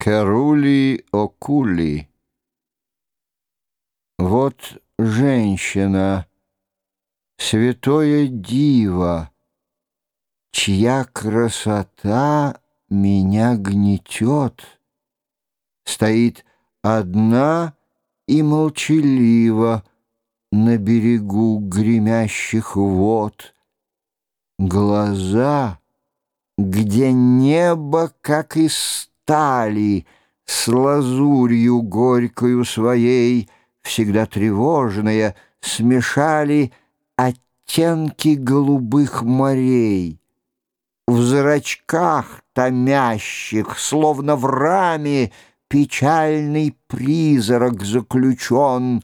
Керули Окули. Вот женщина, святое диво, Чья красота меня гнетет, Стоит одна и молчалива На берегу гремящих вод. Глаза, где небо, как из стали, С лазурью горькою своей, Всегда тревожные, смешали Оттенки голубых морей. В зрачках томящих, словно в раме, Печальный призрак заключен,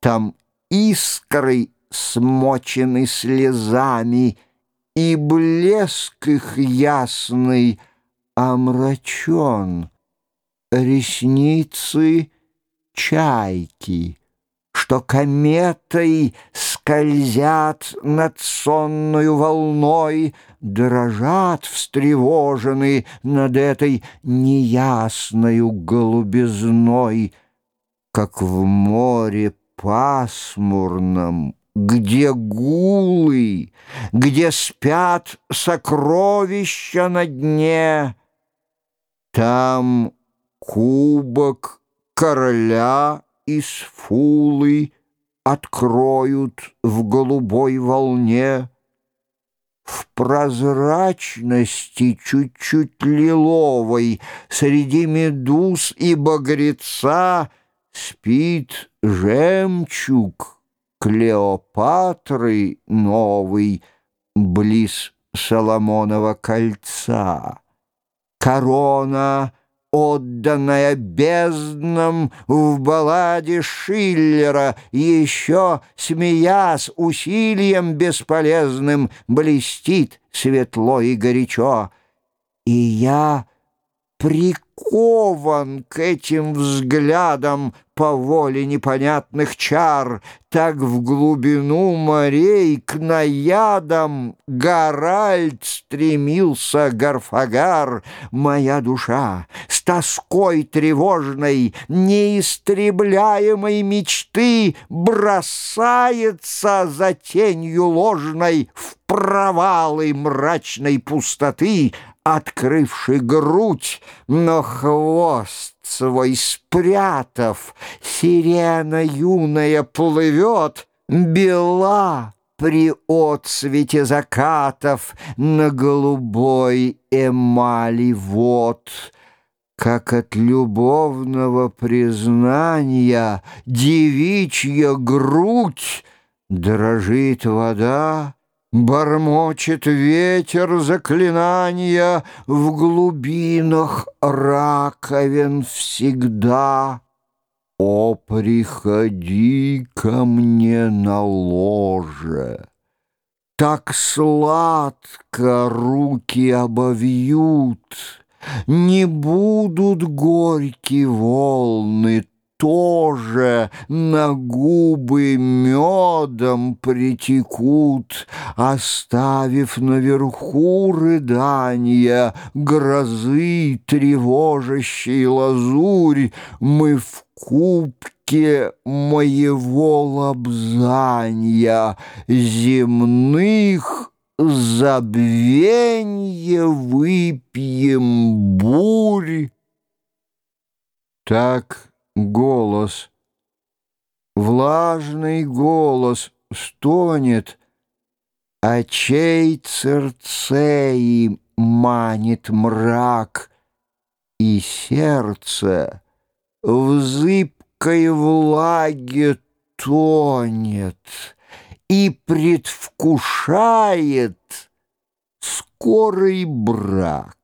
Там искрой смочены слезами, И блеск их ясный — омрачен. Ресницы чайки, что кометой скользят над сонною волной, дрожат встревожены над этой неясною голубизной, как в море пасмурном где гулы, где спят сокровища на дне, там кубок короля из фулы Откроют в голубой волне. В прозрачности чуть-чуть лиловой Среди медуз и багреца Спит жемчуг Клеопатры новый Близ Соломонова кольца корона, отданная безднам в балладе Шиллера, еще, смеясь усилием бесполезным, блестит светло и горячо. И я прикован к этим взглядам по воле непонятных чар, так в глубину морей к наядам Гаральд стремился Гарфагар, моя душа с тоской тревожной, неистребляемой мечты бросается за тенью ложной в провалы мрачной пустоты, открывший грудь, но хвост свой спрятав, сирена юная плывет, бела при отсвете закатов на голубой эмали вод. Как от любовного признания девичья грудь дрожит вода, Бормочет ветер заклинания В глубинах раковин всегда. О, приходи ко мне на ложе, Так сладко руки обовьют, Не будут горькие волны тоже на губы медом притекут, Оставив наверху рыдания грозы тревожащей лазурь, Мы в кубке моего лобзания земных забвенье выпьем бурь. Так голос, влажный голос стонет, Очей Церцеи манит мрак, И сердце в зыбкой влаге тонет И предвкушает скорый брак.